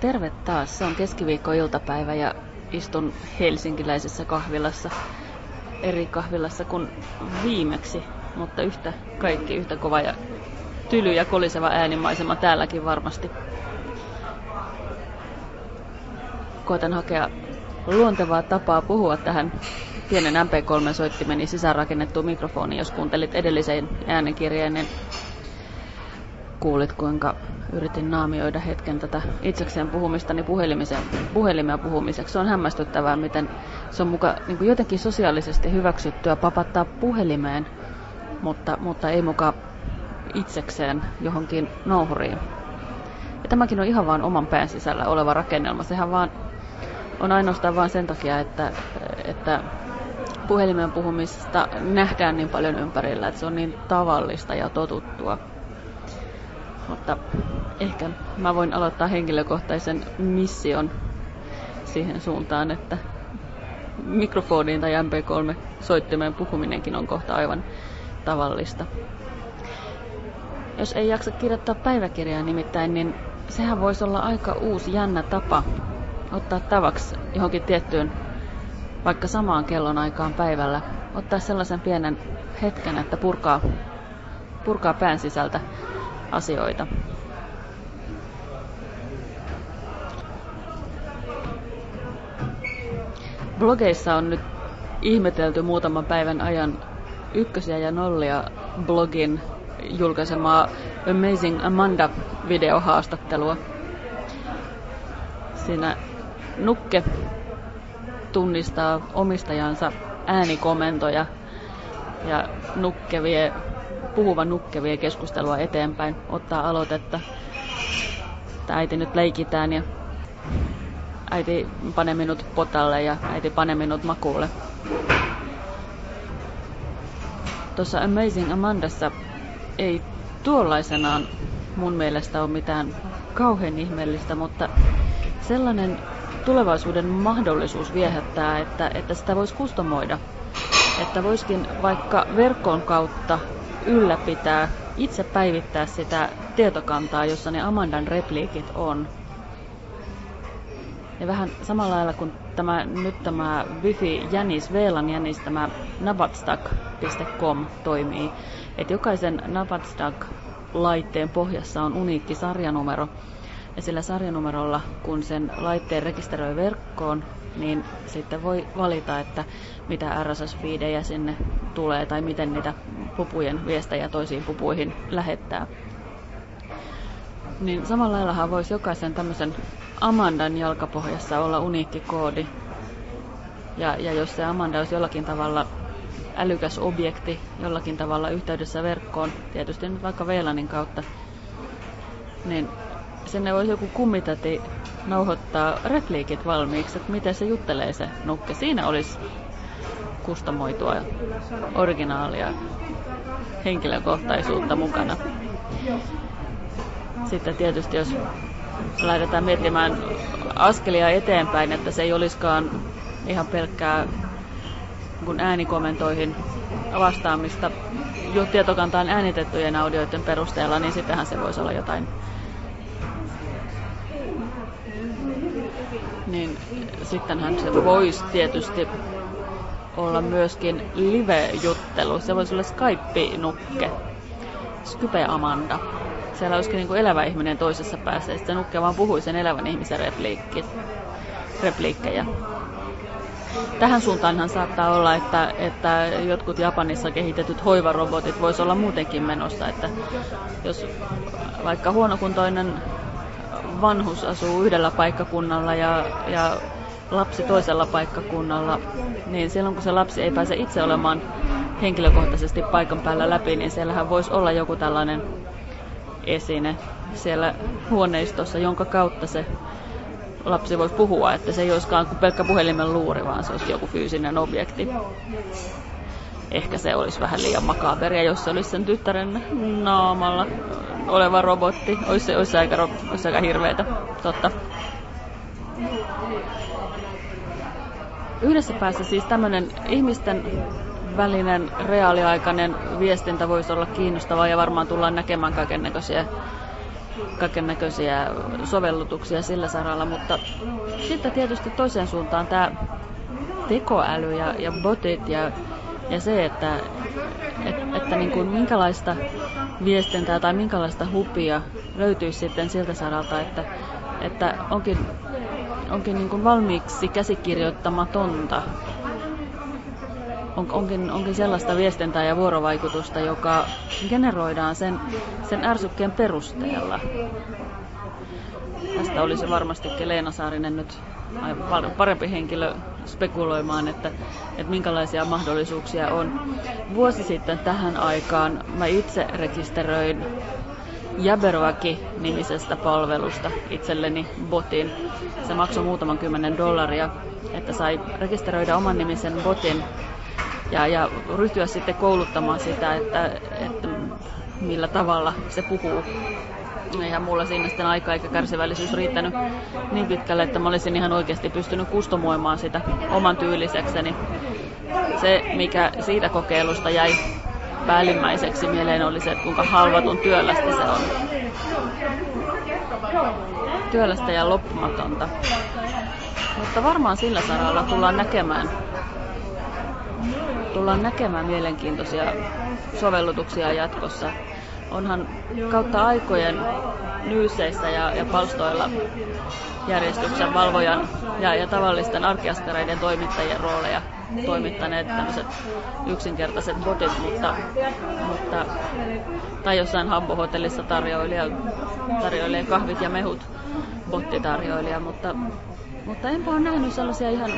Terve taas. Se on keskiviikko-iltapäivä ja istun helsinkiläisessä kahvilassa. Eri kahvilassa kuin viimeksi, mutta yhtä kaikki yhtä kova ja tyly ja koliseva äänimaisema täälläkin varmasti. Koitan hakea luontevaa tapaa puhua tähän pienen MP3-soittimeni sisäänrakennettuun mikrofoniin. Jos kuuntelit edellisen äänenkirjeen, niin kuulit, kuinka yritin naamioida hetken tätä itsekseen puhumistani puhelimia puhumiseksi. Se on hämmästyttävää, miten se on muka niin jotenkin sosiaalisesti hyväksyttyä papattaa puhelimeen, mutta, mutta ei muka itsekseen johonkin nouhuriin. Ja tämäkin on ihan vaan oman pään sisällä oleva rakennelma. Sehän vaan on ainoastaan vain sen takia, että, että puhelimen puhumista nähdään niin paljon ympärillä, että se on niin tavallista ja totuttua. Mutta ehkä mä voin aloittaa henkilökohtaisen mission siihen suuntaan, että mikrofoniin tai MP3-soittimeen puhuminenkin on kohta aivan tavallista. Jos ei jaksa kirjoittaa päiväkirjaa nimittäin, niin sehän voisi olla aika uusi jännä tapa ottaa tavaksi johonkin tiettyyn, vaikka samaan kellon aikaan päivällä, ottaa sellaisen pienen hetken, että purkaa, purkaa pään sisältä asioita. Blogeissa on nyt ihmetelty muutaman päivän ajan ykkösiä ja nollia blogin julkaisemaa Amazing Amanda-videohaastattelua. Siinä Nukke tunnistaa omistajansa äänikomentoja ja Nukke vie, puhuva Nukke vie keskustelua eteenpäin, ottaa aloitetta. Että äiti nyt leikitään ja äiti pane minut potalle ja äiti pane minut makuulle. Tuossa Amazing Amandassa ei tuollaisenaan mun mielestä ole mitään kauhean ihmeellistä, mutta sellainen tulevaisuuden mahdollisuus viehättää, että, että sitä voisi kustomoida. Että voisikin vaikka verkon kautta ylläpitää, itse päivittää sitä tietokantaa, jossa ne Amandan repliikit on. Ja vähän samalla lailla kuin tämä, nyt tämä Wifi Jänis, VLAN Jänis, tämä nabatstack.com toimii. Että jokaisen Nabatstack-laitteen pohjassa on uniikki sarjanumero, ja sillä sarjanumerolla, kun sen laitteen rekisteröi verkkoon, niin sitten voi valita, että mitä RSS-fiidejä sinne tulee tai miten niitä pupujen viestejä toisiin pupuihin lähettää. Niin samalla laillahan voisi jokaisen tämmöisen Amandan jalkapohjassa olla uniikki koodi. Ja, ja jos se Amanda olisi jollakin tavalla älykäs objekti, jollakin tavalla yhteydessä verkkoon, tietysti nyt vaikka VLANin kautta, niin sinne voisi joku kummitati nauhoittaa repliikit valmiiksi, että miten se juttelee se nukke. Siinä olisi kustomoitua originaalia henkilökohtaisuutta mukana. Sitten tietysti jos lähdetään miettimään askelia eteenpäin, että se ei olisikaan ihan pelkkää kun äänikomentoihin vastaamista jo tietokantaan äänitettyjen audioiden perusteella, niin sittenhän se voisi olla jotain niin sittenhän se voisi tietysti olla myöskin live-juttelu. Se voisi olla Skype-nukke. Skype Amanda. Siellä olisikin niin elävä ihminen toisessa päässä, se nukke vaan puhui sen elävän ihmisen repliikki, repliikkejä. Tähän suuntaanhan saattaa olla, että, että jotkut Japanissa kehitetyt hoivarobotit voisi olla muutenkin menossa, että jos vaikka huonokuntoinen vanhus asuu yhdellä paikkakunnalla ja, ja lapsi toisella paikkakunnalla, niin silloin kun se lapsi ei pääse itse olemaan henkilökohtaisesti paikan päällä läpi, niin siellähän voisi olla joku tällainen esine siellä huoneistossa, jonka kautta se lapsi voisi puhua, että se ei olisikaan kuin pelkkä puhelimen luuri, vaan se olisi joku fyysinen objekti. Ehkä se olisi vähän liian makaberia, jos se olisi sen tyttären naamalla oleva robotti. Olisi olisi aika, olisi aika hirveetä, totta. Yhdessä päässä siis tämmöinen ihmisten välinen reaaliaikainen viestintä voisi olla kiinnostavaa ja varmaan tullaan näkemään kaiken näköisiä kaiken näköisiä sovellutuksia sillä saralla, mutta sitten tietysti toiseen suuntaan tämä tekoäly ja, ja botit ja, ja se, että, et, että niin kuin minkälaista viestintää tai minkälaista hupia löytyisi sitten siltä saralta, että, että onkin, onkin niin kuin valmiiksi käsikirjoittamatonta on, onkin, onkin sellaista viestintää ja vuorovaikutusta, joka generoidaan sen, sen ärsykkeen perusteella. Tästä olisi varmastikin Leena Saarinen nyt paljon parempi henkilö spekuloimaan, että, että minkälaisia mahdollisuuksia on. Vuosi sitten tähän aikaan mä itse rekisteröin Jabberwocky-nimisestä palvelusta itselleni botin. Se maksoi muutaman kymmenen dollaria, että sai rekisteröidä oman nimisen botin ja, ja ryhtyä sitten kouluttamaan sitä, että, että millä tavalla se puhuu. Eihän mulla siinä sitten aika eikä kärsivällisyys riittänyt niin pitkälle, että mä olisin ihan oikeasti pystynyt kustomoimaan sitä oman tyylisekseni. Se, mikä siitä kokeilusta jäi päällimmäiseksi mieleen, oli se, että kuinka halvatun työlästä se on. Työlästä ja loppumatonta. Mutta varmaan sillä saralla tullaan näkemään tullaan näkemään mielenkiintoisia sovellutuksia jatkossa. Onhan kautta aikojen nyyseissä ja, ja palstoilla järjestyksen valvojan ja, ja tavallisten arkiaskareiden toimittajien rooleja toimittaneet tämmöiset yksinkertaiset botit, mutta, mutta tai jossain hambohotellissa tarjoilija, tarjoilee kahvit ja mehut bottitarjoilija, mutta, mutta enpä ole nähnyt sellaisia ihan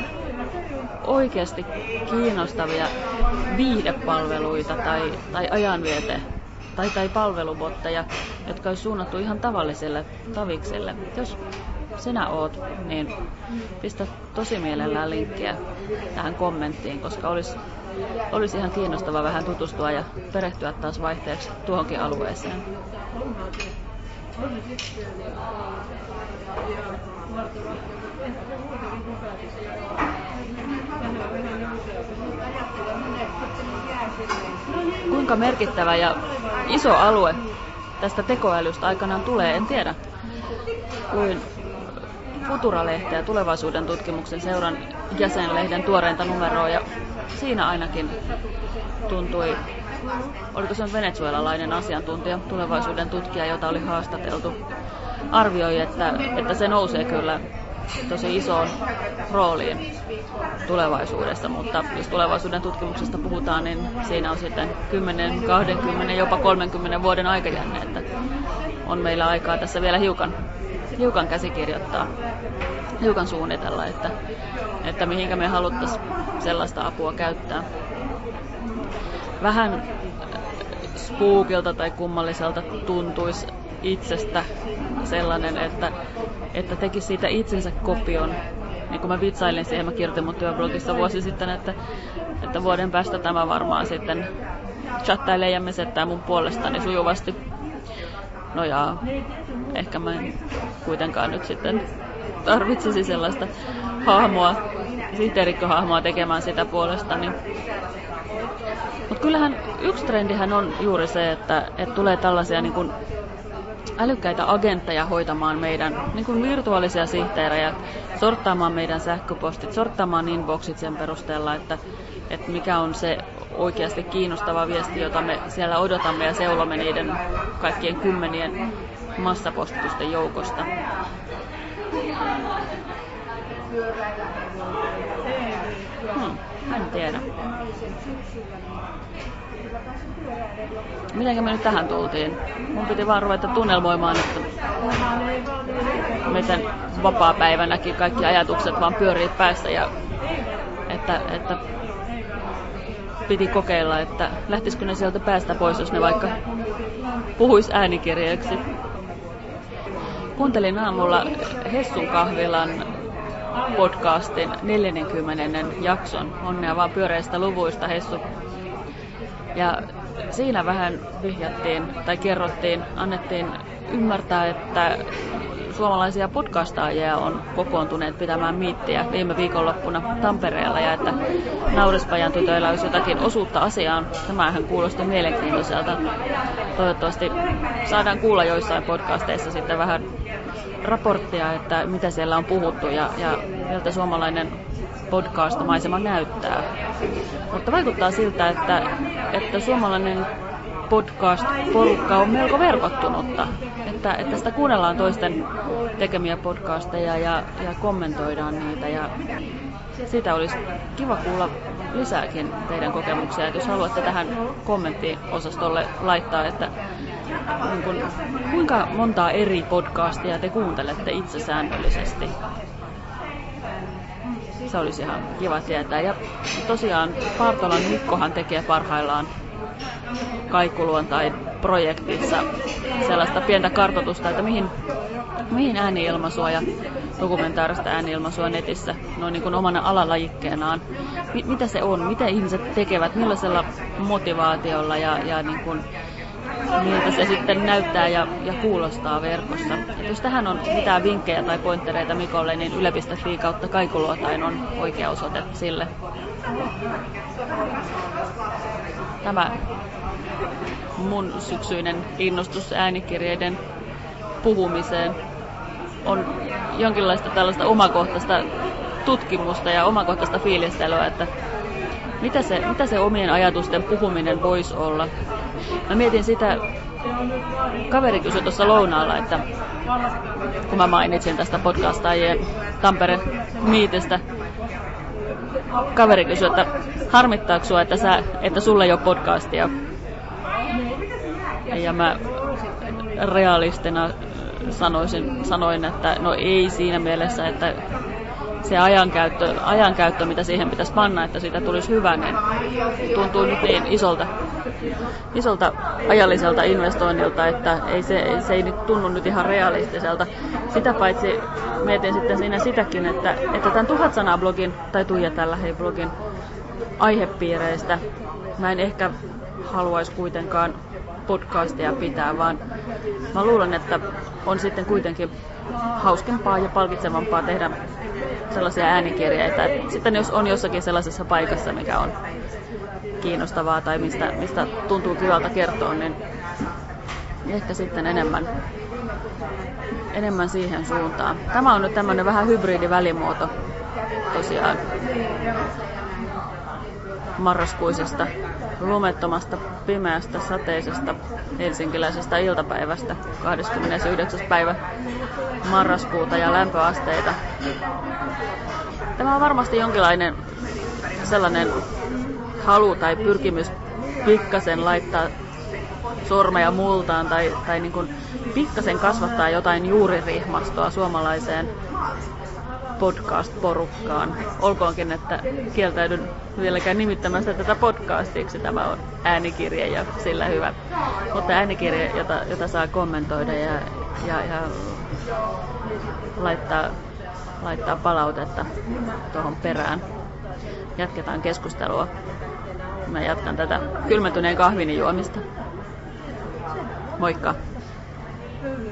oikeasti kiinnostavia viihdepalveluita tai, tai ajanviete tai, tai palvelubotteja, jotka olisi suunnattu ihan tavalliselle tavikselle. Jos sinä oot, niin pistä tosi mielellään linkkiä tähän kommenttiin, koska olisi, olisi ihan kiinnostava vähän tutustua ja perehtyä taas vaihteeksi tuohonkin alueeseen. Kuinka merkittävä ja iso alue tästä tekoälystä aikanaan tulee, en tiedä. Kuin Futura-lehteä, tulevaisuuden tutkimuksen seuran jäsenlehden tuoreinta numeroa, ja siinä ainakin tuntui, oliko se venezuelalainen asiantuntija, tulevaisuuden tutkija, jota oli haastateltu, arvioi, että, että se nousee kyllä tosi isoon rooliin tulevaisuudessa, mutta jos tulevaisuuden tutkimuksesta puhutaan, niin siinä on sitten 10, 20, jopa 30 vuoden aikajänne, että on meillä aikaa tässä vielä hiukan, hiukan käsikirjoittaa, hiukan suunnitella, että, että mihinkä me haluttaisiin sellaista apua käyttää. Vähän spookilta tai kummalliselta tuntuisi itsestä sellainen, että, että teki siitä itsensä kopion. Niin kuin mä vitsailin siihen, mä kirjoitin mun työblogissa vuosi sitten, että, että vuoden päästä tämä varmaan sitten chattailee ja mesettää mun puolestani sujuvasti. No ja ehkä mä en kuitenkaan nyt sitten tarvitsisi sellaista hahmoa, sihteerikkohahmoa tekemään sitä puolestani. Mutta kyllähän yksi trendihän on juuri se, että, että tulee tällaisia niin kuin älykkäitä agentteja hoitamaan meidän niin kuin virtuaalisia sihteerejä, sorttaamaan meidän sähköpostit, sorttaamaan inboxit sen perusteella, että, että mikä on se oikeasti kiinnostava viesti, jota me siellä odotamme ja seulomme niiden kaikkien kymmenien massapostitusten joukosta. Hmm, en tiedä. Miten me nyt tähän tultiin? Mun piti vaan ruveta tunnelmoimaan, että miten vapaa-päivänäkin kaikki ajatukset vaan pyörii päässä ja että, että piti kokeilla, että lähtisikö ne sieltä päästä pois, jos ne vaikka puhuis äänikirjaksi. Kuuntelin aamulla Hessun kahvilan podcastin 40. jakson. Onnea vaan pyöreistä luvuista, Hessu. Ja siinä vähän vihjattiin tai kerrottiin, annettiin ymmärtää, että suomalaisia podcastaajia on kokoontuneet pitämään miittiä viime viikonloppuna Tampereella ja että Naurispajan tytöillä olisi jotakin osuutta asiaan. Tämähän kuulosti mielenkiintoiselta. Toivottavasti saadaan kuulla joissain podcasteissa sitten vähän raporttia, että mitä siellä on puhuttu ja, ja miltä suomalainen podcast-maisema näyttää. Mutta vaikuttaa siltä, että, että suomalainen podcast-porukka on melko verkottunutta. Että, että sitä kuunnellaan toisten tekemiä podcasteja ja, ja kommentoidaan niitä. Ja siitä olisi kiva kuulla lisääkin teidän kokemuksia. Että jos haluatte tähän kommenttiosastolle laittaa, että niin kun, kuinka montaa eri podcastia te kuuntelette itse säännöllisesti? Se olisi ihan kiva tietää. Ja tosiaan Partolan Mikkohan tekee parhaillaan Kaikuluontain projektissa sellaista pientä kartoitusta, että mihin, mihin ääniilmaisua ja dokumentaarista ääniilmaisua netissä noin niin kuin omana alalajikkeenaan. M- mitä se on, mitä ihmiset tekevät, millaisella motivaatiolla ja, ja niin kuin, miltä se sitten näyttää ja, ja kuulostaa verkossa. Et jos tähän on mitään vinkkejä tai pointtereita Mikolle, niin yle.fi kautta kaikuluotain on oikea osoite sille. Tämä mun syksyinen innostus äänikirjeiden puhumiseen on jonkinlaista tällaista omakohtaista tutkimusta ja omakohtaista fiilistelyä, että mitä se, mitä se omien ajatusten puhuminen voisi olla. Mä mietin sitä, kaveri kysyi tuossa lounaalla, että kun mä mainitsin tästä podcastajien Tampere Miitestä, kaveri kysyi, että harmittaako sua, että, sä, että sulla ei ole podcastia. Ja mä realistina sanoisin, sanoin, että no ei siinä mielessä, että se ajankäyttö, ajankäyttö, mitä siihen pitäisi panna, että siitä tulisi hyvä, niin tuntuu nyt niin isolta, isolta ajalliselta investoinnilta, että ei se, se ei nyt tunnu nyt ihan realistiselta. Sitä paitsi mietin sitten siinä sitäkin, että, että tämän tuhat sanaa blogin, tai Tuija tällä hei blogin aihepiireistä, mä en ehkä haluaisi kuitenkaan podcastia pitää, vaan mä luulen, että on sitten kuitenkin hauskempaa ja palkitsevampaa tehdä sellaisia äänikirjeitä. Että sitten jos on jossakin sellaisessa paikassa, mikä on kiinnostavaa tai mistä, mistä tuntuu kivalta kertoa, niin ehkä sitten enemmän, enemmän siihen suuntaan. Tämä on nyt tämmöinen vähän hybridivälimuoto tosiaan marraskuisesta lumettomasta, pimeästä, sateisesta helsinkiläisestä iltapäivästä 29. päivä marraskuuta ja lämpöasteita. Tämä on varmasti jonkinlainen sellainen halu tai pyrkimys pikkasen laittaa sormeja multaan tai, tai niin kuin pikkasen kasvattaa jotain juuririhmastoa suomalaiseen podcast-porukkaan. Olkoonkin, että kieltäydyn vieläkään nimittämästä tätä podcastiksi. Tämä on äänikirja ja sillä hyvä. Mutta äänikirja, jota, jota saa kommentoida ja, ja, ja laittaa, laittaa palautetta tuohon perään. Jatketaan keskustelua. Mä jatkan tätä kylmätyneen kahvin juomista. Moikka! Thank you.